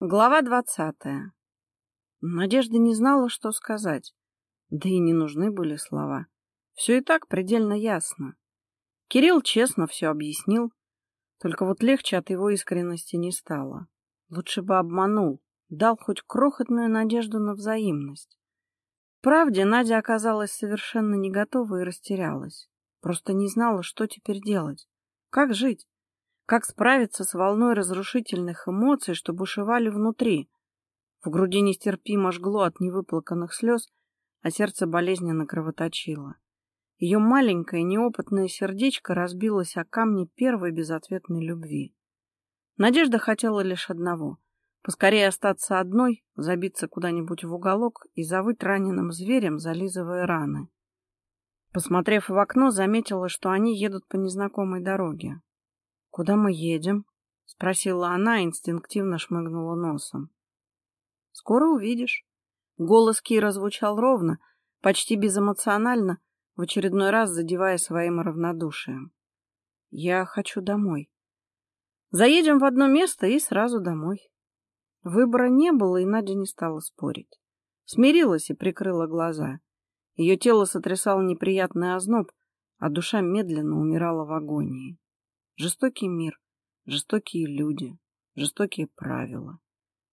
Глава двадцатая. Надежда не знала, что сказать. Да и не нужны были слова. Все и так предельно ясно. Кирилл честно все объяснил, только вот легче от его искренности не стало. Лучше бы обманул, дал хоть крохотную надежду на взаимность. Правде Надя оказалась совершенно не готова и растерялась. Просто не знала, что теперь делать. Как жить? Как справиться с волной разрушительных эмоций, что бушевали внутри? В груди нестерпимо жгло от невыплаканных слез, а сердце болезненно кровоточило. Ее маленькое неопытное сердечко разбилось о камни первой безответной любви. Надежда хотела лишь одного — поскорее остаться одной, забиться куда-нибудь в уголок и завыть раненым зверем, зализывая раны. Посмотрев в окно, заметила, что они едут по незнакомой дороге. «Куда мы едем?» — спросила она инстинктивно шмыгнула носом. «Скоро увидишь». Голос Кира звучал ровно, почти безэмоционально, в очередной раз задевая своим равнодушием. «Я хочу домой». «Заедем в одно место и сразу домой». Выбора не было, и Надя не стала спорить. Смирилась и прикрыла глаза. Ее тело сотрясал неприятный озноб, а душа медленно умирала в агонии. Жестокий мир, жестокие люди, жестокие правила.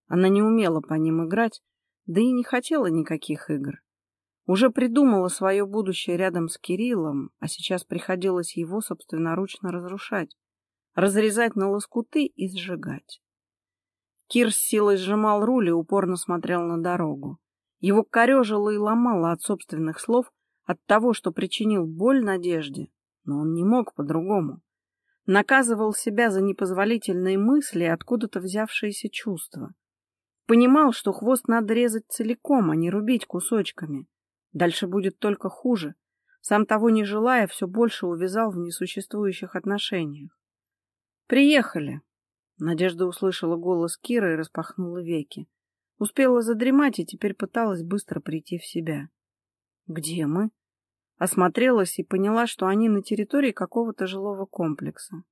Она не умела по ним играть, да и не хотела никаких игр. Уже придумала свое будущее рядом с Кириллом, а сейчас приходилось его собственноручно разрушать, разрезать на лоскуты и сжигать. Кир с силой сжимал руль и упорно смотрел на дорогу. Его корежило и ломало от собственных слов, от того, что причинил боль Надежде, но он не мог по-другому наказывал себя за непозволительные мысли и откуда-то взявшиеся чувства. Понимал, что хвост надо резать целиком, а не рубить кусочками. Дальше будет только хуже. Сам того не желая, все больше увязал в несуществующих отношениях. «Приехали!» Надежда услышала голос Киры и распахнула веки. Успела задремать и теперь пыталась быстро прийти в себя. «Где мы?» Осмотрелась и поняла, что они на территории какого-то жилого комплекса.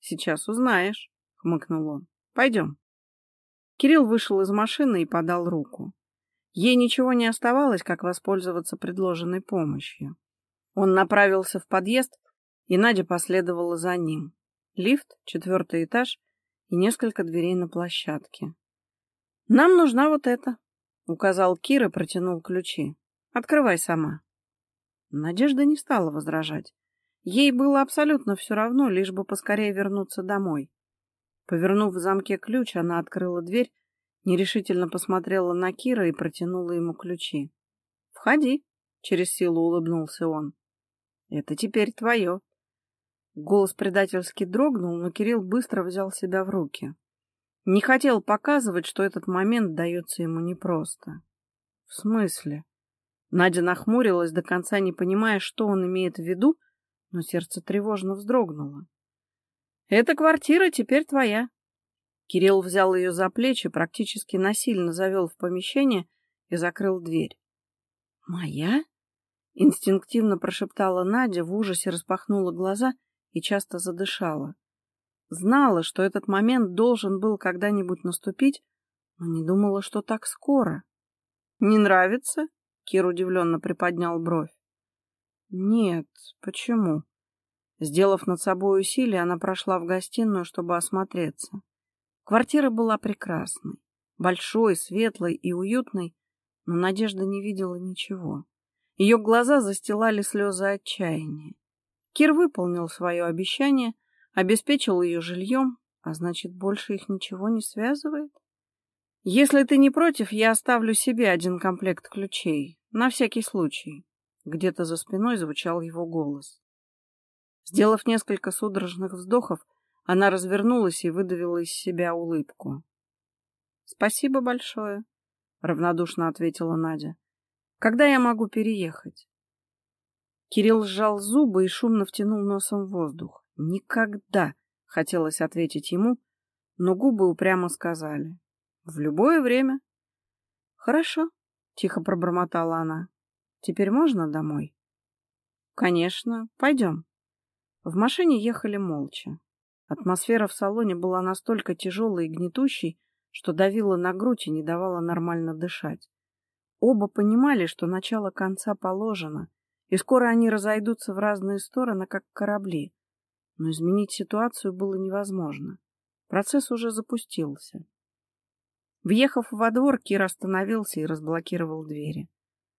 «Сейчас узнаешь», — хмыкнул он. «Пойдем». Кирилл вышел из машины и подал руку. Ей ничего не оставалось, как воспользоваться предложенной помощью. Он направился в подъезд, и Надя последовала за ним. Лифт, четвертый этаж и несколько дверей на площадке. «Нам нужна вот эта», — указал Кир и протянул ключи. «Открывай сама». Надежда не стала возражать. Ей было абсолютно все равно, лишь бы поскорее вернуться домой. Повернув в замке ключ, она открыла дверь, нерешительно посмотрела на Кира и протянула ему ключи. «Входи», — через силу улыбнулся он. «Это теперь твое». Голос предательски дрогнул, но Кирилл быстро взял себя в руки. Не хотел показывать, что этот момент дается ему непросто. «В смысле?» Надя нахмурилась, до конца не понимая, что он имеет в виду, но сердце тревожно вздрогнуло. «Эта квартира теперь твоя». Кирилл взял ее за плечи, практически насильно завел в помещение и закрыл дверь. «Моя?» — инстинктивно прошептала Надя, в ужасе распахнула глаза и часто задышала. Знала, что этот момент должен был когда-нибудь наступить, но не думала, что так скоро. «Не нравится?» Кир удивленно приподнял бровь. Нет, почему? Сделав над собой усилие, она прошла в гостиную, чтобы осмотреться. Квартира была прекрасной, большой, светлой и уютной, но Надежда не видела ничего. Ее глаза застилали слезы отчаяния. Кир выполнил свое обещание, обеспечил ее жильем, а значит, больше их ничего не связывает? Если ты не против, я оставлю себе один комплект ключей. На всякий случай. Где-то за спиной звучал его голос. Сделав несколько судорожных вздохов, она развернулась и выдавила из себя улыбку. «Спасибо большое», — равнодушно ответила Надя. «Когда я могу переехать?» Кирилл сжал зубы и шумно втянул носом воздух. «Никогда!» — хотелось ответить ему, но губы упрямо сказали. В любое время. Хорошо, тихо пробормотала она. Теперь можно домой? Конечно, пойдем. В машине ехали молча. Атмосфера в салоне была настолько тяжелой и гнетущей, что давило на грудь и не давало нормально дышать. Оба понимали, что начало конца положено, и скоро они разойдутся в разные стороны, как корабли. Но изменить ситуацию было невозможно. Процесс уже запустился. Въехав во двор, Кир остановился и разблокировал двери.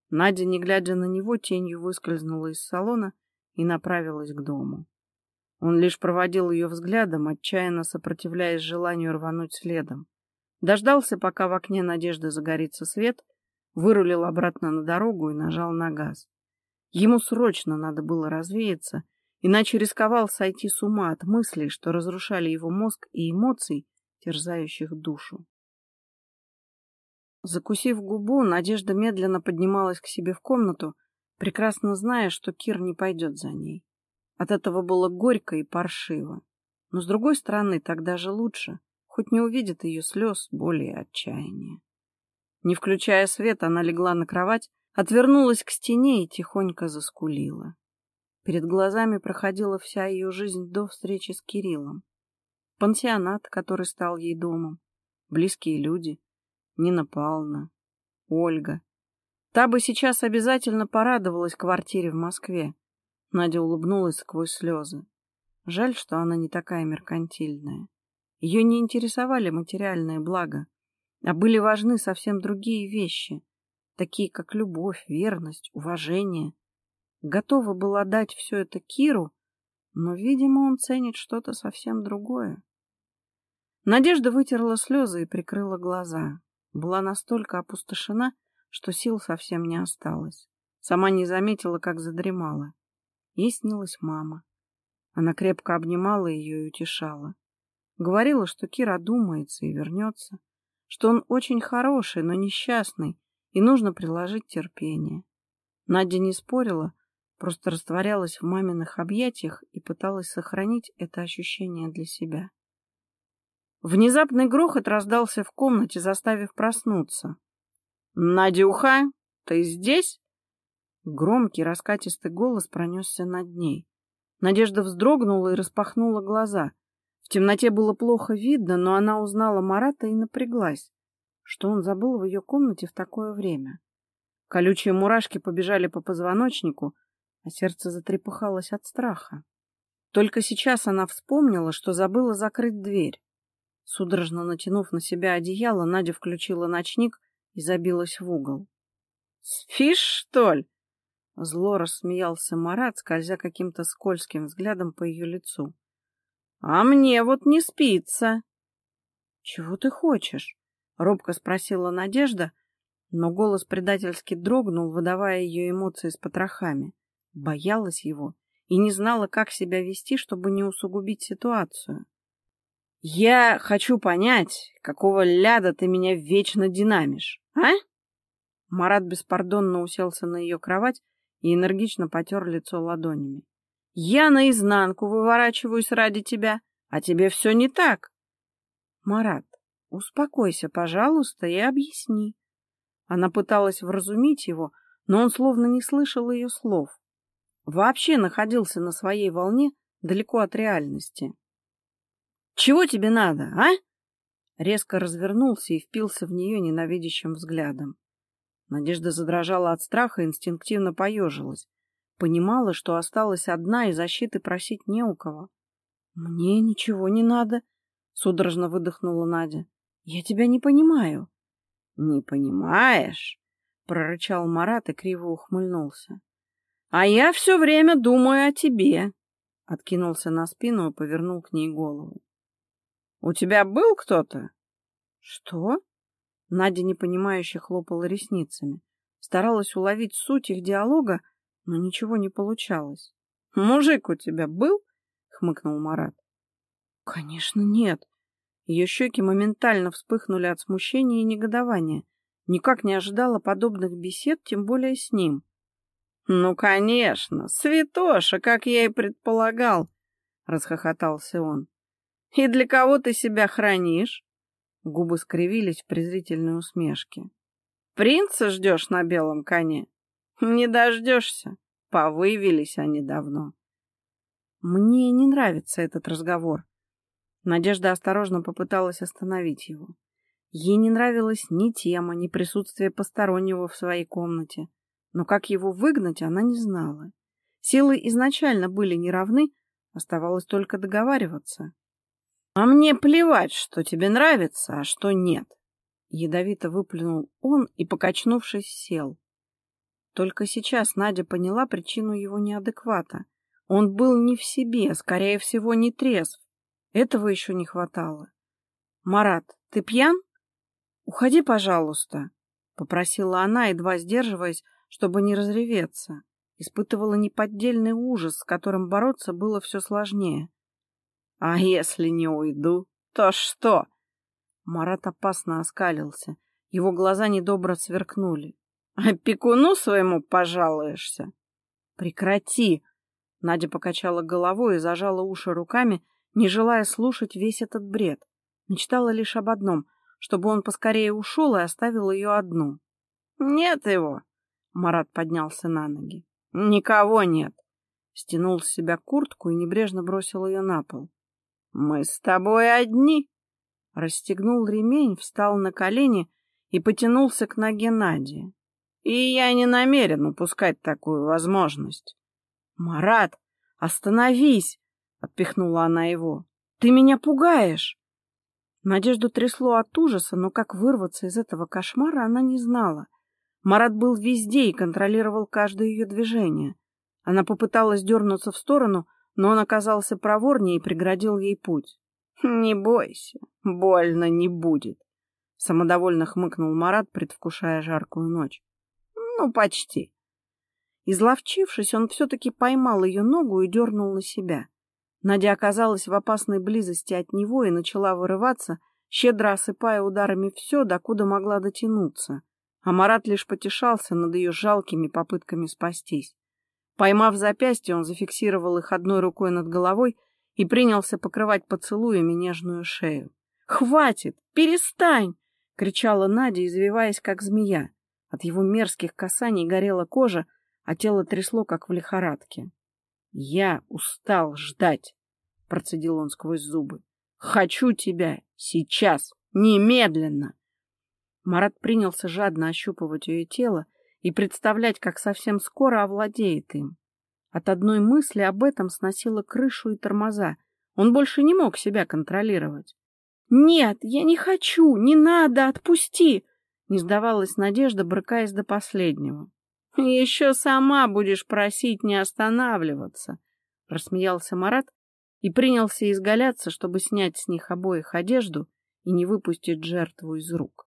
Надя, не глядя на него, тенью выскользнула из салона и направилась к дому. Он лишь проводил ее взглядом, отчаянно сопротивляясь желанию рвануть следом. Дождался, пока в окне Надежды загорится свет, вырулил обратно на дорогу и нажал на газ. Ему срочно надо было развеяться, иначе рисковал сойти с ума от мыслей, что разрушали его мозг и эмоций, терзающих душу. Закусив губу, Надежда медленно поднималась к себе в комнату, прекрасно зная, что Кир не пойдет за ней. От этого было горько и паршиво. Но, с другой стороны, тогда же лучше, хоть не увидит ее слез, боли и отчаяния. Не включая свет, она легла на кровать, отвернулась к стене и тихонько заскулила. Перед глазами проходила вся ее жизнь до встречи с Кириллом. Пансионат, который стал ей домом, близкие люди, Нина Павловна, Ольга. Та бы сейчас обязательно порадовалась квартире в Москве. Надя улыбнулась сквозь слезы. Жаль, что она не такая меркантильная. Ее не интересовали материальные блага, а были важны совсем другие вещи, такие как любовь, верность, уважение. Готова была дать все это Киру, но, видимо, он ценит что-то совсем другое. Надежда вытерла слезы и прикрыла глаза была настолько опустошена, что сил совсем не осталось. Сама не заметила, как задремала. Ей снилась мама. Она крепко обнимала ее и утешала. Говорила, что Кира думается и вернется, что он очень хороший, но несчастный, и нужно приложить терпение. Надя не спорила, просто растворялась в маминых объятиях и пыталась сохранить это ощущение для себя. Внезапный грохот раздался в комнате, заставив проснуться. «Надюха, ты здесь?» Громкий раскатистый голос пронесся над ней. Надежда вздрогнула и распахнула глаза. В темноте было плохо видно, но она узнала Марата и напряглась. Что он забыл в ее комнате в такое время? Колючие мурашки побежали по позвоночнику, а сердце затрепыхалось от страха. Только сейчас она вспомнила, что забыла закрыть дверь. Судорожно натянув на себя одеяло, Надя включила ночник и забилась в угол. — Спишь, что ли? Зло рассмеялся Марат, скользя каким-то скользким взглядом по ее лицу. — А мне вот не спится. — Чего ты хочешь? — робко спросила Надежда, но голос предательски дрогнул, выдавая ее эмоции с потрохами. Боялась его и не знала, как себя вести, чтобы не усугубить ситуацию. Я хочу понять, какого ляда ты меня вечно динамишь, а? Марат беспардонно уселся на ее кровать и энергично потер лицо ладонями. Я наизнанку выворачиваюсь ради тебя, а тебе все не так. Марат, успокойся, пожалуйста, и объясни. Она пыталась вразумить его, но он словно не слышал ее слов. Вообще находился на своей волне далеко от реальности. Чего тебе надо, а? Резко развернулся и впился в нее ненавидящим взглядом. Надежда задрожала от страха и инстинктивно поежилась. Понимала, что осталась одна и защиты просить не у кого. — Мне ничего не надо, — судорожно выдохнула Надя. — Я тебя не понимаю. — Не понимаешь? — прорычал Марат и криво ухмыльнулся. — А я все время думаю о тебе. Откинулся на спину и повернул к ней голову. У тебя был кто-то? Что? Надя непонимающе хлопала ресницами. Старалась уловить суть их диалога, но ничего не получалось. Мужик у тебя был? хмыкнул Марат. Конечно, нет. Ее щеки моментально вспыхнули от смущения и негодования. Никак не ожидала подобных бесед, тем более с ним. «Ну, конечно, святоша, как я и предполагал!» — расхохотался он. «И для кого ты себя хранишь?» Губы скривились в презрительной усмешке. «Принца ждешь на белом коне? Не дождешься. Повывелись они давно». «Мне не нравится этот разговор». Надежда осторожно попыталась остановить его. Ей не нравилась ни тема, ни присутствие постороннего в своей комнате. Но как его выгнать, она не знала. Силы изначально были неравны, оставалось только договариваться. — А мне плевать, что тебе нравится, а что нет. Ядовито выплюнул он и, покачнувшись, сел. Только сейчас Надя поняла причину его неадеквата. Он был не в себе, скорее всего, не трезв. Этого еще не хватало. — Марат, ты пьян? «Уходи, пожалуйста», — попросила она, едва сдерживаясь, чтобы не разреветься. Испытывала неподдельный ужас, с которым бороться было все сложнее. «А если не уйду, то что?» Марат опасно оскалился. Его глаза недобро сверкнули. «Опекуну своему пожалуешься?» «Прекрати!» Надя покачала головой и зажала уши руками, не желая слушать весь этот бред. Мечтала лишь об одном чтобы он поскорее ушел и оставил ее одну. — Нет его! — Марат поднялся на ноги. — Никого нет! Стянул с себя куртку и небрежно бросил ее на пол. — Мы с тобой одни! Расстегнул ремень, встал на колени и потянулся к ноге Нади. И я не намерен упускать такую возможность. — Марат, остановись! — отпихнула она его. — Ты меня пугаешь! Надежду трясло от ужаса, но как вырваться из этого кошмара она не знала. Марат был везде и контролировал каждое ее движение. Она попыталась дернуться в сторону, но он оказался проворнее и преградил ей путь. — Не бойся, больно не будет, — самодовольно хмыкнул Марат, предвкушая жаркую ночь. — Ну, почти. Изловчившись, он все-таки поймал ее ногу и дернул на себя. Надя оказалась в опасной близости от него и начала вырываться, щедро осыпая ударами все, докуда могла дотянуться. А Марат лишь потешался над ее жалкими попытками спастись. Поймав запястье, он зафиксировал их одной рукой над головой и принялся покрывать поцелуями нежную шею. «Хватит! Перестань!» — кричала Надя, извиваясь, как змея. От его мерзких касаний горела кожа, а тело трясло, как в лихорадке. «Я устал ждать», — процедил он сквозь зубы. «Хочу тебя сейчас, немедленно!» Марат принялся жадно ощупывать ее тело и представлять, как совсем скоро овладеет им. От одной мысли об этом сносило крышу и тормоза. Он больше не мог себя контролировать. «Нет, я не хочу! Не надо! Отпусти!» Не сдавалась Надежда, брыкаясь до последнего. Еще сама будешь просить не останавливаться, — рассмеялся Марат и принялся изгаляться, чтобы снять с них обоих одежду и не выпустить жертву из рук.